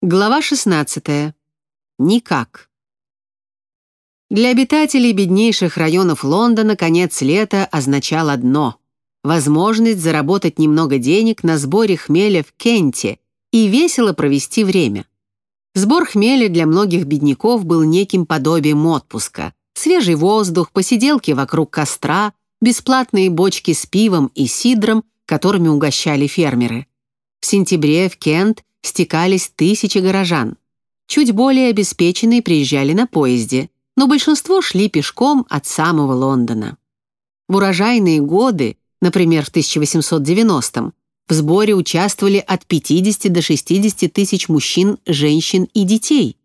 Глава 16. Никак. Для обитателей беднейших районов Лондона конец лета означал одно — возможность заработать немного денег на сборе хмеля в Кенте и весело провести время. Сбор хмеля для многих бедняков был неким подобием отпуска. Свежий воздух, посиделки вокруг костра, бесплатные бочки с пивом и сидром, которыми угощали фермеры. В сентябре в Кент стекались тысячи горожан. Чуть более обеспеченные приезжали на поезде, но большинство шли пешком от самого Лондона. В урожайные годы, например, в 1890-м, в сборе участвовали от 50 до 60 тысяч мужчин, женщин и детей.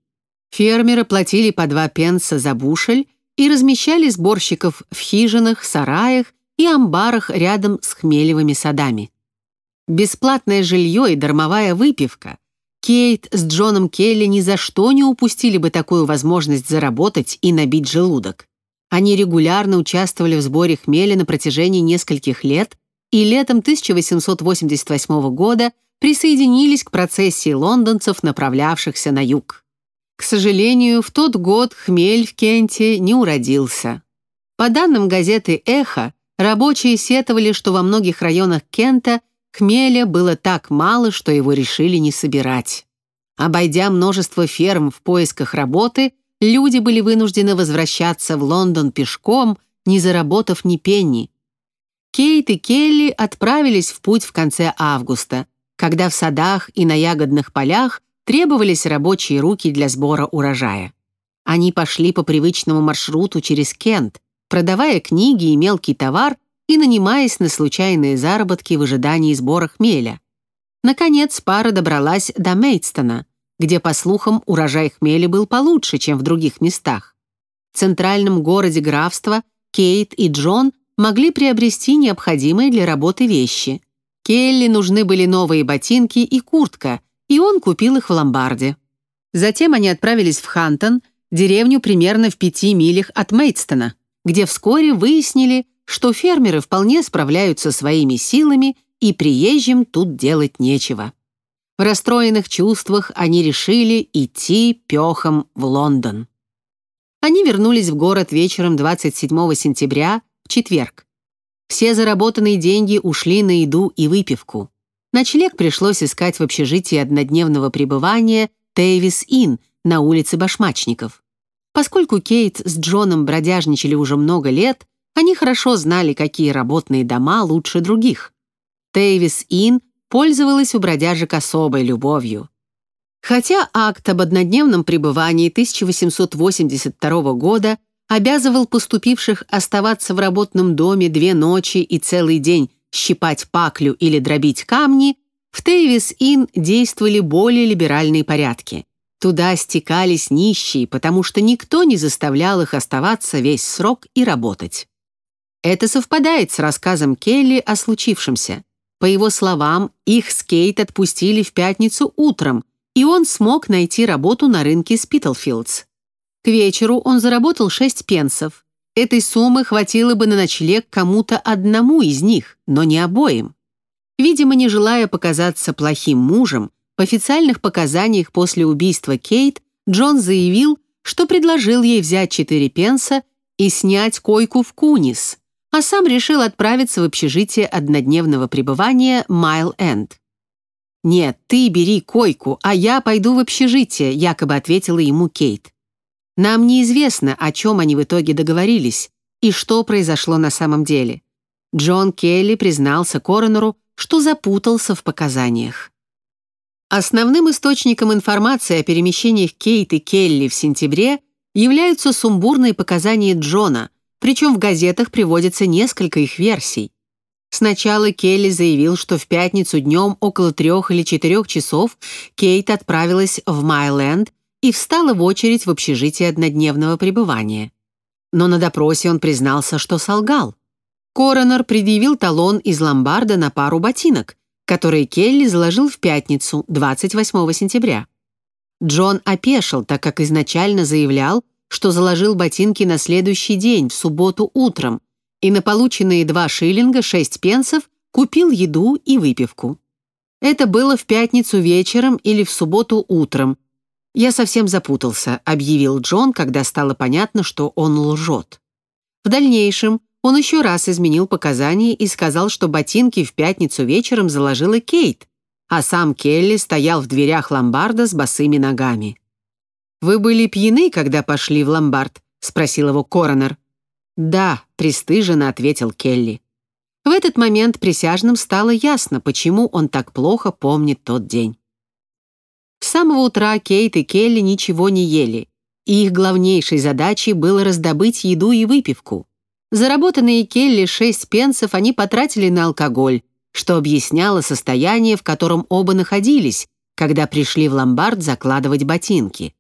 Фермеры платили по два пенса за бушель и размещали сборщиков в хижинах, сараях и амбарах рядом с хмелевыми садами. Бесплатное жилье и дармовая выпивка. Кейт с Джоном Келли ни за что не упустили бы такую возможность заработать и набить желудок. Они регулярно участвовали в сборе хмеля на протяжении нескольких лет и летом 1888 года присоединились к процессии лондонцев, направлявшихся на юг. К сожалению, в тот год хмель в Кенте не уродился. По данным газеты «Эхо», рабочие сетовали, что во многих районах Кента – Хмеля было так мало, что его решили не собирать. Обойдя множество ферм в поисках работы, люди были вынуждены возвращаться в Лондон пешком, не заработав ни пенни. Кейт и Келли отправились в путь в конце августа, когда в садах и на ягодных полях требовались рабочие руки для сбора урожая. Они пошли по привычному маршруту через Кент, продавая книги и мелкий товар и нанимаясь на случайные заработки в ожидании сбора хмеля. Наконец, пара добралась до Мейдстона, где, по слухам, урожай хмеля был получше, чем в других местах. В центральном городе графства Кейт и Джон могли приобрести необходимые для работы вещи. Келли нужны были новые ботинки и куртка, и он купил их в ломбарде. Затем они отправились в Хантон, деревню примерно в пяти милях от Мейдстона, где вскоре выяснили, что фермеры вполне справляются своими силами и приезжим тут делать нечего. В расстроенных чувствах они решили идти пехом в Лондон. Они вернулись в город вечером 27 сентября, в четверг. Все заработанные деньги ушли на еду и выпивку. Ночлег пришлось искать в общежитии однодневного пребывания Тейвис Inn на улице Башмачников. Поскольку Кейт с Джоном бродяжничали уже много лет, они хорошо знали, какие работные дома лучше других. Тейвис Ин пользовалась у бродяжек особой любовью. Хотя акт об однодневном пребывании 1882 года обязывал поступивших оставаться в работном доме две ночи и целый день щипать паклю или дробить камни, в Тейвис-Ин действовали более либеральные порядки. Туда стекались нищие, потому что никто не заставлял их оставаться весь срок и работать. Это совпадает с рассказом Келли о случившемся. По его словам, их скейт отпустили в пятницу утром, и он смог найти работу на рынке Спитлфилдс. К вечеру он заработал 6 пенсов. Этой суммы хватило бы на ночлег кому-то одному из них, но не обоим. Видимо, не желая показаться плохим мужем, в официальных показаниях после убийства Кейт Джон заявил, что предложил ей взять 4 пенса и снять койку в Кунис, а сам решил отправиться в общежитие однодневного пребывания Майл-Энд. «Нет, ты бери койку, а я пойду в общежитие», якобы ответила ему Кейт. Нам неизвестно, о чем они в итоге договорились и что произошло на самом деле. Джон Келли признался коронеру, что запутался в показаниях. Основным источником информации о перемещениях Кейт и Келли в сентябре являются сумбурные показания Джона, причем в газетах приводится несколько их версий. Сначала Келли заявил, что в пятницу днем около трех или четырех часов Кейт отправилась в Майленд и встала в очередь в общежитие однодневного пребывания. Но на допросе он признался, что солгал. Коронер предъявил талон из ломбарда на пару ботинок, которые Келли заложил в пятницу, 28 сентября. Джон опешил, так как изначально заявлял, что заложил ботинки на следующий день, в субботу утром, и на полученные два шиллинга, шесть пенсов, купил еду и выпивку. Это было в пятницу вечером или в субботу утром. «Я совсем запутался», — объявил Джон, когда стало понятно, что он лжет. В дальнейшем он еще раз изменил показания и сказал, что ботинки в пятницу вечером заложила Кейт, а сам Келли стоял в дверях ломбарда с босыми ногами. «Вы были пьяны, когда пошли в ломбард?» — спросил его коронер. «Да», — пристыженно ответил Келли. В этот момент присяжным стало ясно, почему он так плохо помнит тот день. С самого утра Кейт и Келли ничего не ели, и их главнейшей задачей было раздобыть еду и выпивку. Заработанные Келли шесть пенсов они потратили на алкоголь, что объясняло состояние, в котором оба находились, когда пришли в ломбард закладывать ботинки.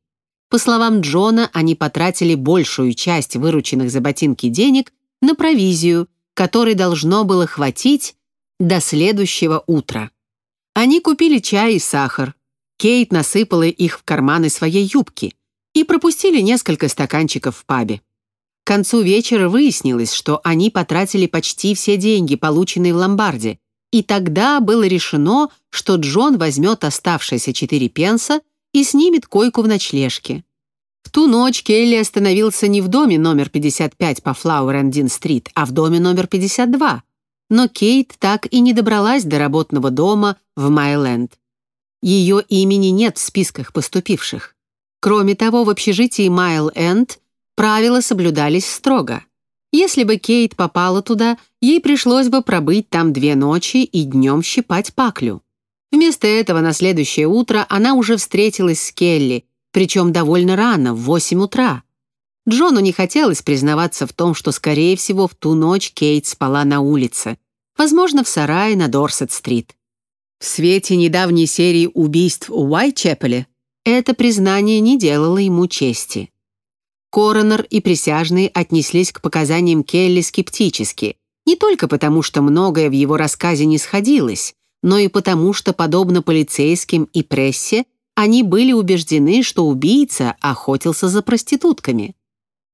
По словам Джона, они потратили большую часть вырученных за ботинки денег на провизию, которой должно было хватить до следующего утра. Они купили чай и сахар. Кейт насыпала их в карманы своей юбки и пропустили несколько стаканчиков в пабе. К концу вечера выяснилось, что они потратили почти все деньги, полученные в ломбарде, и тогда было решено, что Джон возьмет оставшиеся четыре пенса и снимет койку в ночлежке. В ту ночь Келли остановился не в доме номер 55 по Флауэр-Эндин-стрит, а в доме номер 52. Но Кейт так и не добралась до работного дома в Майленд. Ее имени нет в списках поступивших. Кроме того, в общежитии Майл-Энд правила соблюдались строго. Если бы Кейт попала туда, ей пришлось бы пробыть там две ночи и днем щипать паклю. Вместо этого на следующее утро она уже встретилась с Келли, причем довольно рано, в 8 утра. Джону не хотелось признаваться в том, что, скорее всего, в ту ночь Кейт спала на улице, возможно, в сарае на Дорсет-стрит. В свете недавней серии убийств в Уайтчепеле это признание не делало ему чести. Коронер и присяжные отнеслись к показаниям Келли скептически, не только потому, что многое в его рассказе не сходилось, но и потому, что, подобно полицейским и прессе, они были убеждены, что убийца охотился за проститутками.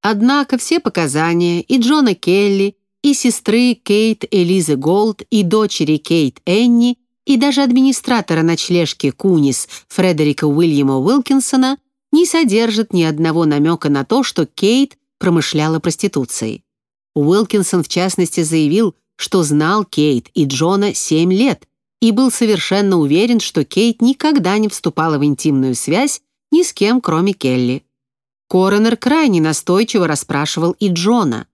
Однако все показания и Джона Келли, и сестры Кейт Элизы Голд, и дочери Кейт Энни, и даже администратора ночлежки Кунис Фредерика Уильяма Уилкинсона не содержат ни одного намека на то, что Кейт промышляла проституцией. Уилкинсон, в частности, заявил, что знал Кейт и Джона 7 лет и был совершенно уверен, что Кейт никогда не вступала в интимную связь ни с кем, кроме Келли. Коронер крайне настойчиво расспрашивал и Джона.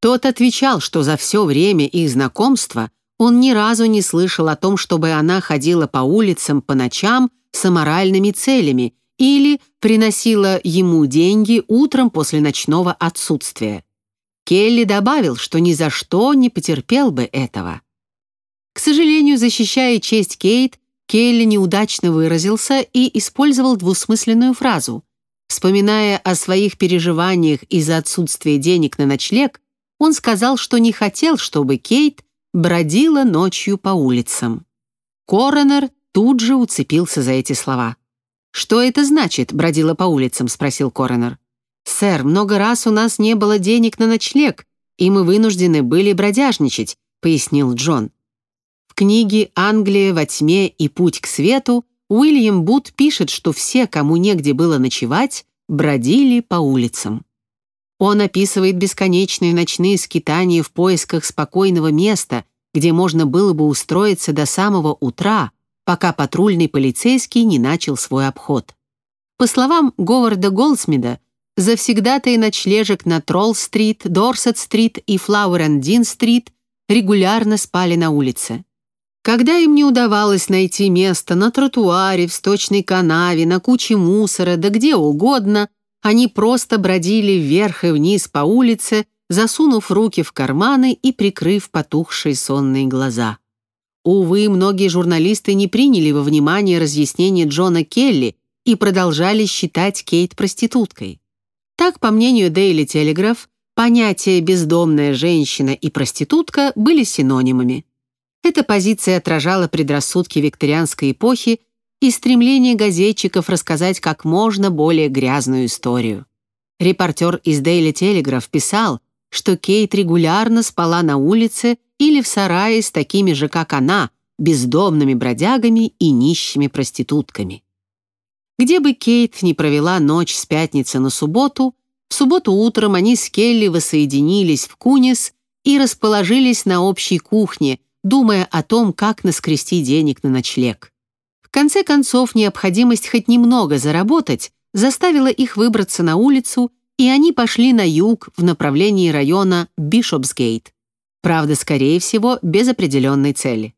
Тот отвечал, что за все время их знакомства он ни разу не слышал о том, чтобы она ходила по улицам по ночам с аморальными целями или приносила ему деньги утром после ночного отсутствия. Келли добавил, что ни за что не потерпел бы этого. К сожалению, защищая честь Кейт, Келли неудачно выразился и использовал двусмысленную фразу. Вспоминая о своих переживаниях из-за отсутствия денег на ночлег, он сказал, что не хотел, чтобы Кейт бродила ночью по улицам. Коронер тут же уцепился за эти слова. «Что это значит, бродила по улицам?» — спросил Коронер. «Сэр, много раз у нас не было денег на ночлег, и мы вынуждены были бродяжничать», — пояснил Джон книге «Англия во тьме и путь к свету» Уильям Бут пишет, что все, кому негде было ночевать, бродили по улицам. Он описывает бесконечные ночные скитания в поисках спокойного места, где можно было бы устроиться до самого утра, пока патрульный полицейский не начал свой обход. По словам Говарда Голдсмида, завсегдатые ночлежек на Тролл-стрит, Дорсет-стрит и Флауэр-энд-Дин-стрит регулярно спали на улице. Когда им не удавалось найти место на тротуаре, в сточной канаве, на куче мусора, да где угодно, они просто бродили вверх и вниз по улице, засунув руки в карманы и прикрыв потухшие сонные глаза. Увы, многие журналисты не приняли во внимание разъяснение Джона Келли и продолжали считать Кейт проституткой. Так, по мнению Daily Telegraph, понятия «бездомная женщина» и «проститутка» были синонимами. Эта позиция отражала предрассудки викторианской эпохи и стремление газетчиков рассказать как можно более грязную историю. Репортер из Daily Telegraph писал, что Кейт регулярно спала на улице или в сарае с такими же, как она, бездомными бродягами и нищими проститутками. Где бы Кейт не провела ночь с пятницы на субботу, в субботу утром они с Келли воссоединились в Кунис и расположились на общей кухне, думая о том, как наскрести денег на ночлег. В конце концов, необходимость хоть немного заработать заставила их выбраться на улицу, и они пошли на юг в направлении района Бишопсгейт. Правда, скорее всего, без определенной цели.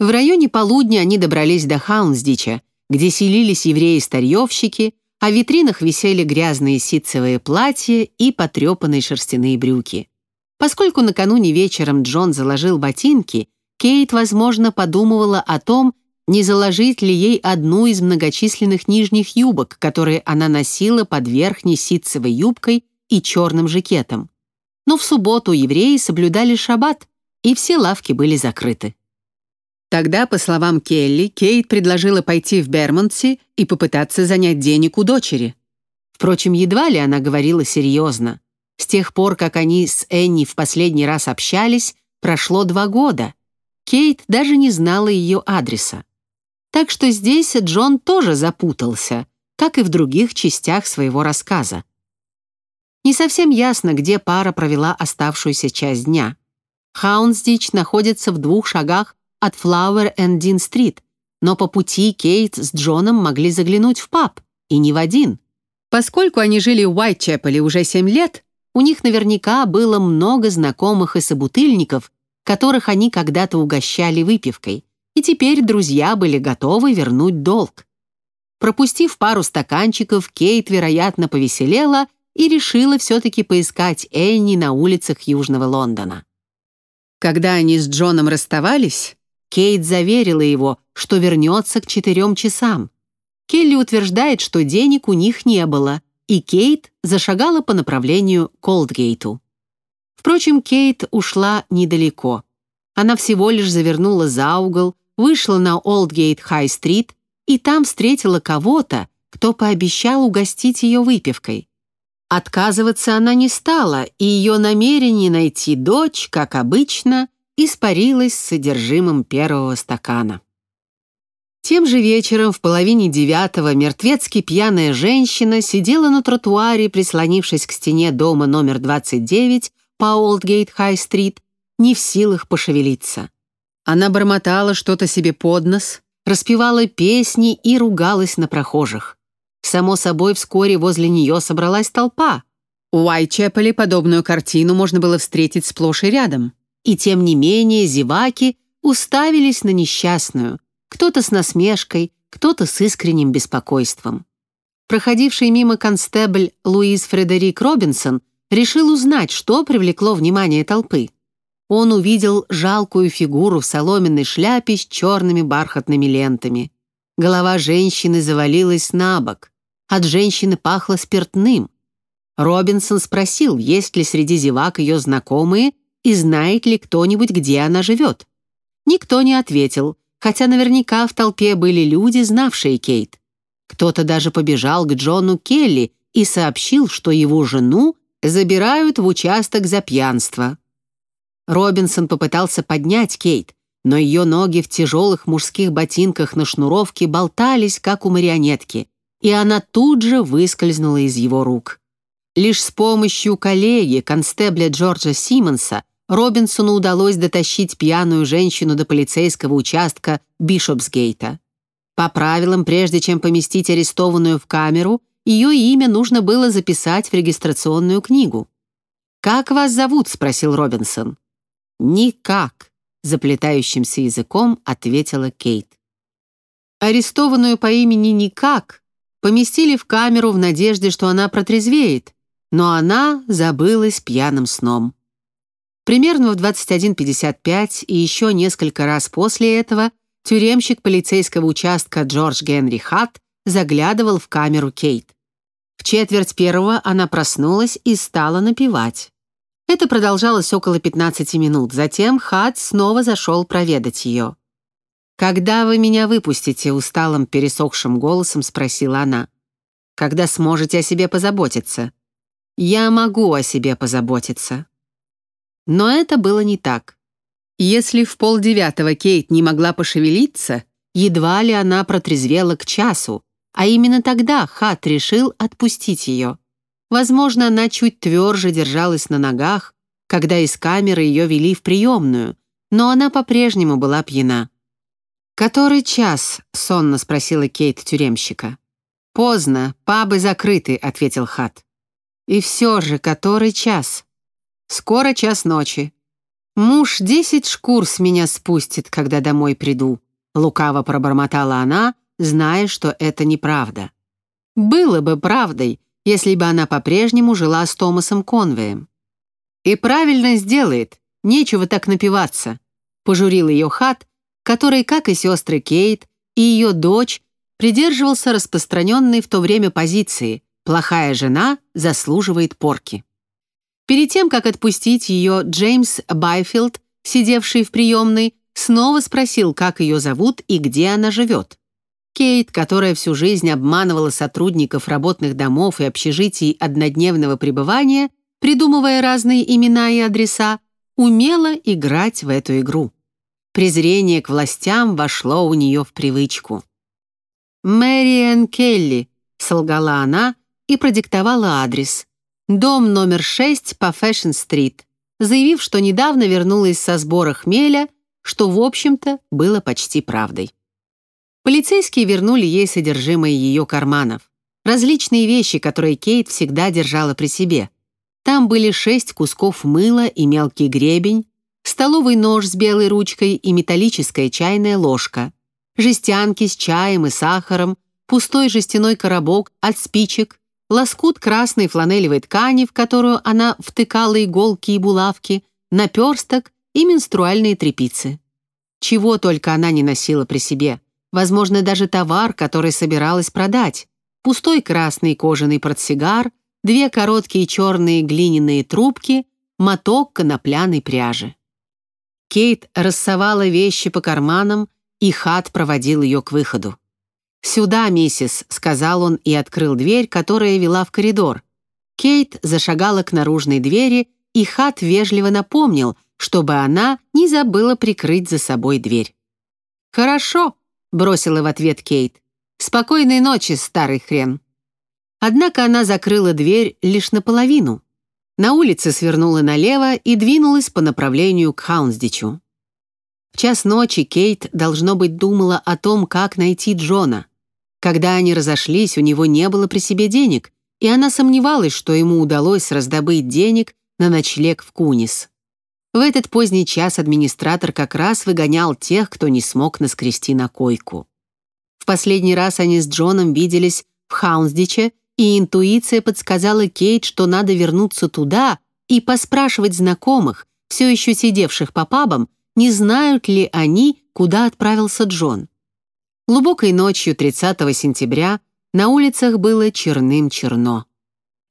В районе полудня они добрались до Хаунсдича, где селились евреи-старьевщики, а в витринах висели грязные ситцевые платья и потрепанные шерстяные брюки. Поскольку накануне вечером Джон заложил ботинки, Кейт, возможно, подумывала о том, не заложить ли ей одну из многочисленных нижних юбок, которые она носила под верхней ситцевой юбкой и черным жакетом. Но в субботу евреи соблюдали шаббат, и все лавки были закрыты. Тогда, по словам Келли, Кейт предложила пойти в Бермонтси и попытаться занять денег у дочери. Впрочем, едва ли она говорила серьезно. С тех пор, как они с Энни в последний раз общались, прошло два года. Кейт даже не знала ее адреса. Так что здесь Джон тоже запутался, как и в других частях своего рассказа. Не совсем ясно, где пара провела оставшуюся часть дня. Хаунсдич находится в двух шагах от Street, но по пути Кейт с Джоном могли заглянуть в паб, и не в один. Поскольку они жили в Уайтчепеле уже семь лет, у них наверняка было много знакомых и собутыльников, которых они когда-то угощали выпивкой, и теперь друзья были готовы вернуть долг. Пропустив пару стаканчиков, Кейт, вероятно, повеселела и решила все-таки поискать Энни на улицах Южного Лондона. Когда они с Джоном расставались, Кейт заверила его, что вернется к четырем часам. Келли утверждает, что денег у них не было, и Кейт зашагала по направлению к Олдгейту. Впрочем, Кейт ушла недалеко. Она всего лишь завернула за угол, вышла на Олдгейт-Хай-стрит и там встретила кого-то, кто пообещал угостить ее выпивкой. Отказываться она не стала, и ее намерение найти дочь, как обычно, испарилось с содержимым первого стакана. Тем же вечером в половине девятого мертвецки пьяная женщина сидела на тротуаре, прислонившись к стене дома номер 29 по Олдгейт-Хай-стрит, не в силах пошевелиться. Она бормотала что-то себе под нос, распевала песни и ругалась на прохожих. Само собой, вскоре возле нее собралась толпа. У Уайтчепеле подобную картину можно было встретить сплошь и рядом. И тем не менее зеваки уставились на несчастную, кто-то с насмешкой, кто-то с искренним беспокойством. Проходивший мимо констебль Луис Фредерик Робинсон решил узнать, что привлекло внимание толпы. Он увидел жалкую фигуру в соломенной шляпе с черными бархатными лентами. Голова женщины завалилась на бок. От женщины пахло спиртным. Робинсон спросил, есть ли среди зевак ее знакомые и знает ли кто-нибудь, где она живет. Никто не ответил, хотя наверняка в толпе были люди, знавшие Кейт. Кто-то даже побежал к Джону Келли и сообщил, что его жену забирают в участок за пьянство. Робинсон попытался поднять Кейт, но ее ноги в тяжелых мужских ботинках на шнуровке болтались, как у марионетки, и она тут же выскользнула из его рук. Лишь с помощью коллеги, констебля Джорджа Симмонса, Робинсону удалось дотащить пьяную женщину до полицейского участка Бишопсгейта. По правилам, прежде чем поместить арестованную в камеру, ее имя нужно было записать в регистрационную книгу. «Как вас зовут?» — спросил Робинсон. «Никак», — заплетающимся языком ответила Кейт. Арестованную по имени Никак поместили в камеру в надежде, что она протрезвеет, но она забылась пьяным сном. Примерно в 21.55 и еще несколько раз после этого тюремщик полицейского участка Джордж Генри Хатт заглядывал в камеру Кейт. В четверть первого она проснулась и стала напевать. Это продолжалось около 15 минут. Затем Хат снова зашел проведать ее. «Когда вы меня выпустите?» — усталым, пересохшим голосом спросила она. «Когда сможете о себе позаботиться?» «Я могу о себе позаботиться». Но это было не так. Если в полдевятого Кейт не могла пошевелиться, едва ли она протрезвела к часу, а именно тогда Хат решил отпустить ее. Возможно, она чуть тверже держалась на ногах, когда из камеры ее вели в приемную, но она по-прежнему была пьяна. «Который час?» — сонно спросила Кейт тюремщика. «Поздно, пабы закрыты», — ответил Хат. «И все же, который час?» «Скоро час ночи. Муж десять шкур с меня спустит, когда домой приду», — лукаво пробормотала она, зная, что это неправда. Было бы правдой, если бы она по-прежнему жила с Томасом Конвеем. «И правильно сделает, нечего так напиваться», — пожурил ее Хат, который, как и сестры Кейт и ее дочь, придерживался распространенной в то время позиции «плохая жена заслуживает порки». Перед тем, как отпустить ее, Джеймс Байфилд, сидевший в приемной, снова спросил, как ее зовут и где она живет. Кейт, которая всю жизнь обманывала сотрудников работных домов и общежитий однодневного пребывания, придумывая разные имена и адреса, умела играть в эту игру. Презрение к властям вошло у нее в привычку. «Мэриэн Келли», — солгала она и продиктовала адрес. Дом номер 6 по Фэшн-стрит, заявив, что недавно вернулась со сбора хмеля, что, в общем-то, было почти правдой. Полицейские вернули ей содержимое ее карманов. Различные вещи, которые Кейт всегда держала при себе. Там были шесть кусков мыла и мелкий гребень, столовый нож с белой ручкой и металлическая чайная ложка, жестянки с чаем и сахаром, пустой жестяной коробок от спичек, лоскут красной фланелевой ткани, в которую она втыкала иголки и булавки, наперсток и менструальные тряпицы. Чего только она не носила при себе. Возможно, даже товар, который собиралась продать. Пустой красный кожаный портсигар, две короткие черные глиняные трубки, моток конопляной пряжи. Кейт рассовала вещи по карманам, и Хат проводил ее к выходу. «Сюда, миссис», — сказал он и открыл дверь, которая вела в коридор. Кейт зашагала к наружной двери, и Хат вежливо напомнил, чтобы она не забыла прикрыть за собой дверь. «Хорошо», — бросила в ответ Кейт. «Спокойной ночи, старый хрен». Однако она закрыла дверь лишь наполовину. На улице свернула налево и двинулась по направлению к Хаунсдичу. В час ночи Кейт, должно быть, думала о том, как найти Джона. Когда они разошлись, у него не было при себе денег, и она сомневалась, что ему удалось раздобыть денег на ночлег в Кунис. В этот поздний час администратор как раз выгонял тех, кто не смог наскрести на койку. В последний раз они с Джоном виделись в Хаунсдиче, и интуиция подсказала Кейт, что надо вернуться туда и поспрашивать знакомых, все еще сидевших по пабам, не знают ли они, куда отправился Джон. Глубокой ночью 30 сентября на улицах было черным-черно.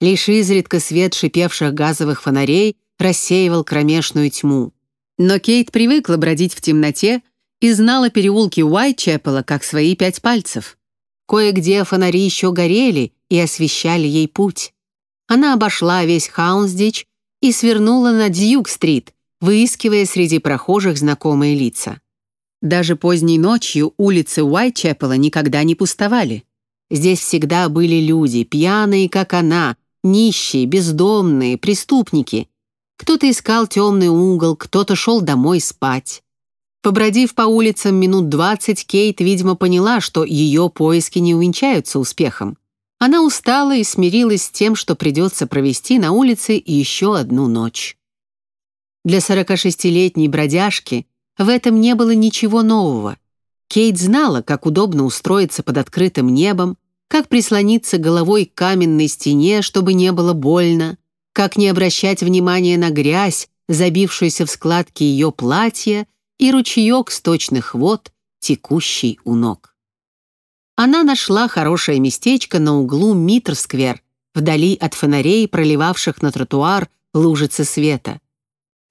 Лишь изредка свет шипевших газовых фонарей рассеивал кромешную тьму. Но Кейт привыкла бродить в темноте и знала переулки Уайтчепела как свои пять пальцев. Кое-где фонари еще горели и освещали ей путь. Она обошла весь Хаунсдич и свернула на Дьюк-стрит, выискивая среди прохожих знакомые лица. Даже поздней ночью улицы Уайтчепела никогда не пустовали. Здесь всегда были люди, пьяные, как она, нищие, бездомные, преступники. Кто-то искал темный угол, кто-то шел домой спать. Побродив по улицам минут двадцать, Кейт, видимо, поняла, что ее поиски не увенчаются успехом. Она устала и смирилась с тем, что придется провести на улице еще одну ночь. Для 46-летней бродяжки в этом не было ничего нового. Кейт знала, как удобно устроиться под открытым небом, как прислониться головой к каменной стене, чтобы не было больно, как не обращать внимания на грязь, забившуюся в складки ее платья, и ручеек сточных вод, текущий у ног. Она нашла хорошее местечко на углу Митр-сквер, вдали от фонарей, проливавших на тротуар лужицы света.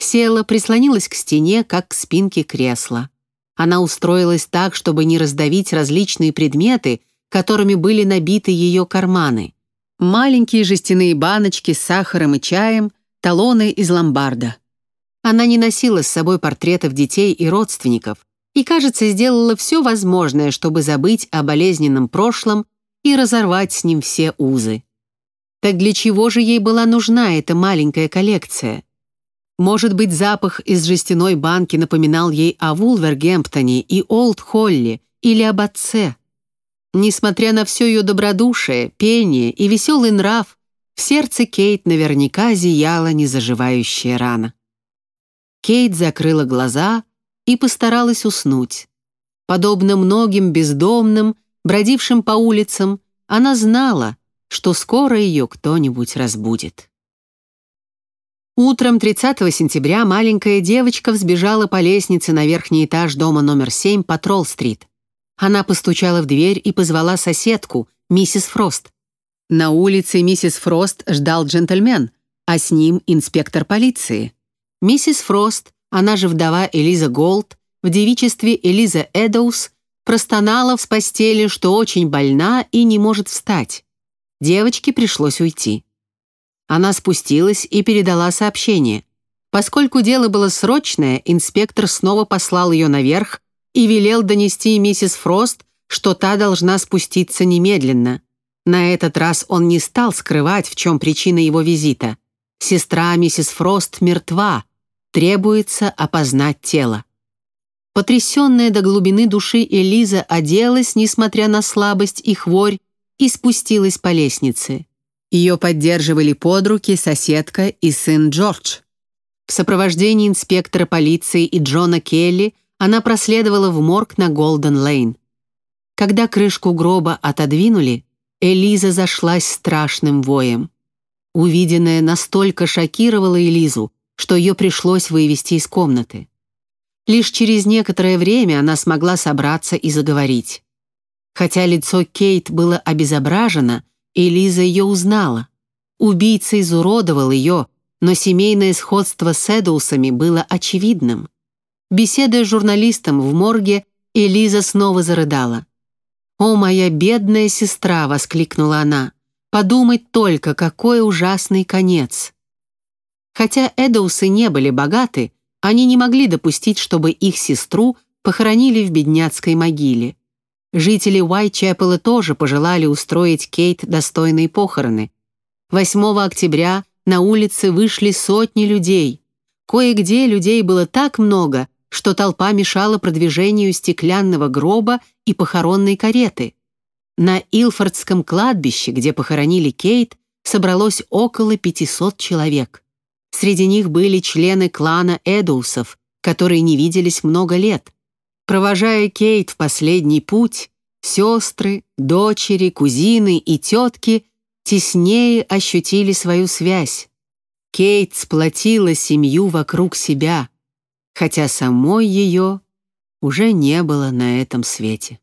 Села, прислонилась к стене, как к спинке кресла. Она устроилась так, чтобы не раздавить различные предметы, которыми были набиты ее карманы. Маленькие жестяные баночки с сахаром и чаем, талоны из ломбарда. Она не носила с собой портретов детей и родственников и, кажется, сделала все возможное, чтобы забыть о болезненном прошлом и разорвать с ним все узы. Так для чего же ей была нужна эта маленькая коллекция? Может быть, запах из жестяной банки напоминал ей о Вулвергемптоне и Олд Холли или об отце. Несмотря на все ее добродушие, пение и веселый нрав, в сердце Кейт наверняка зияла незаживающая рана. Кейт закрыла глаза и постаралась уснуть. Подобно многим бездомным, бродившим по улицам, она знала, что скоро ее кто-нибудь разбудит. Утром 30 сентября маленькая девочка взбежала по лестнице на верхний этаж дома номер 7 по Тролл-стрит. Она постучала в дверь и позвала соседку, миссис Фрост. На улице миссис Фрост ждал джентльмен, а с ним инспектор полиции. Миссис Фрост, она же вдова Элиза Голд, в девичестве Элиза Эддоус, простонала в постели, что очень больна и не может встать. Девочке пришлось уйти. Она спустилась и передала сообщение. Поскольку дело было срочное, инспектор снова послал ее наверх и велел донести миссис Фрост, что та должна спуститься немедленно. На этот раз он не стал скрывать, в чем причина его визита. Сестра миссис Фрост мертва, требуется опознать тело. Потрясенная до глубины души Элиза оделась, несмотря на слабость и хворь, и спустилась по лестнице. Ее поддерживали под руки соседка и сын Джордж. В сопровождении инспектора полиции и Джона Келли она проследовала в морг на Голден-Лейн. Когда крышку гроба отодвинули, Элиза зашлась страшным воем. Увиденное настолько шокировало Элизу, что ее пришлось вывести из комнаты. Лишь через некоторое время она смогла собраться и заговорить. Хотя лицо Кейт было обезображено, Элиза ее узнала. Убийца изуродовал ее, но семейное сходство с Эдоусами было очевидным. Беседуя с журналистом в морге, Элиза снова зарыдала. «О, моя бедная сестра!» — воскликнула она. «Подумать только, какой ужасный конец!» Хотя Эдоусы не были богаты, они не могли допустить, чтобы их сестру похоронили в бедняцкой могиле. Жители Уайчепела тоже пожелали устроить Кейт достойные похороны. 8 октября на улице вышли сотни людей. Кое-где людей было так много, что толпа мешала продвижению стеклянного гроба и похоронной кареты. На Илфордском кладбище, где похоронили Кейт, собралось около 500 человек. Среди них были члены клана Эдоусов, которые не виделись много лет. Провожая Кейт в последний путь, сестры, дочери, кузины и тетки теснее ощутили свою связь. Кейт сплотила семью вокруг себя, хотя самой ее уже не было на этом свете.